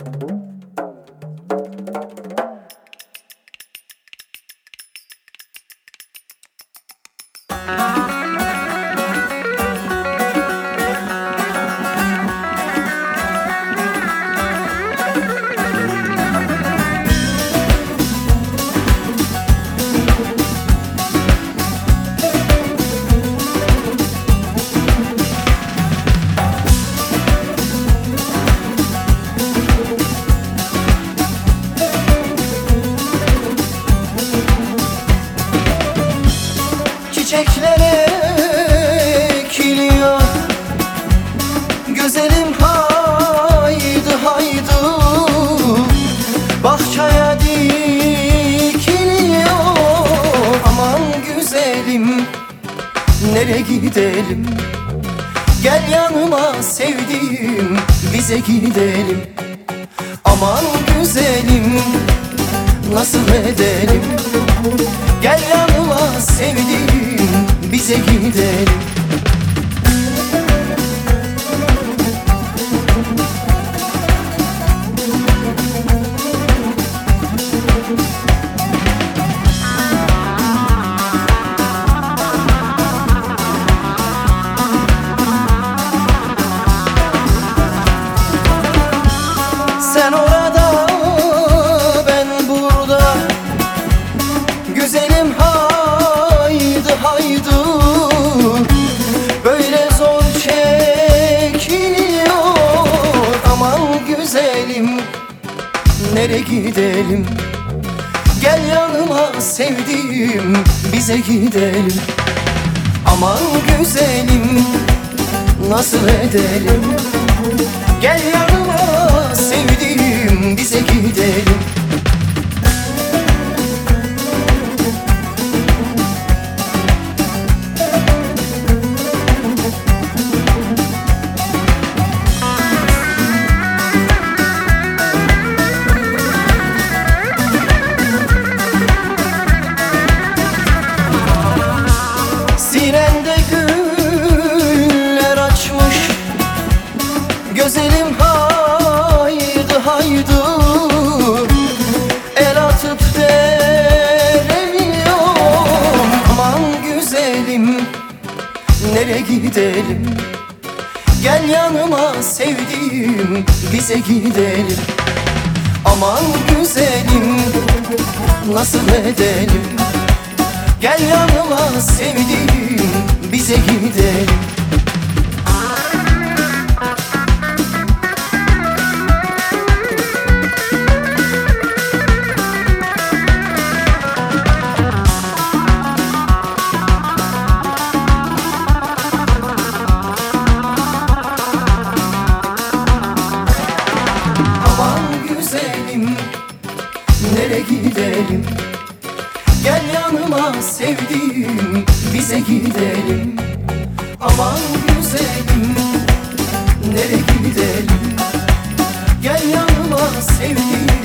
Música Çiçeklere ekiliyor. Güzelim haydi haydi. Bahçeye dikiliyor. Aman güzelim Nereye gidelim? Gel yanıma sevdiğim Bize gidelim. Aman güzelim Nasıl edelim Nereye gidelim? Gel yanıma sevdiğim Bize gidelim. Aman güzelim Nasıl edelim? Gel yanıma Nereye gidelim. Gel yanıma sevdiğim Bize gidelim. Aman güzelim Nasıl edelim? Gel yanıma sevdiğim Bize gidelim Nereye gidelim? Gel yanıma sevdiğim bize gidelim. Aman güzelim nereye gidelim? Gel yanıma sevdiğim.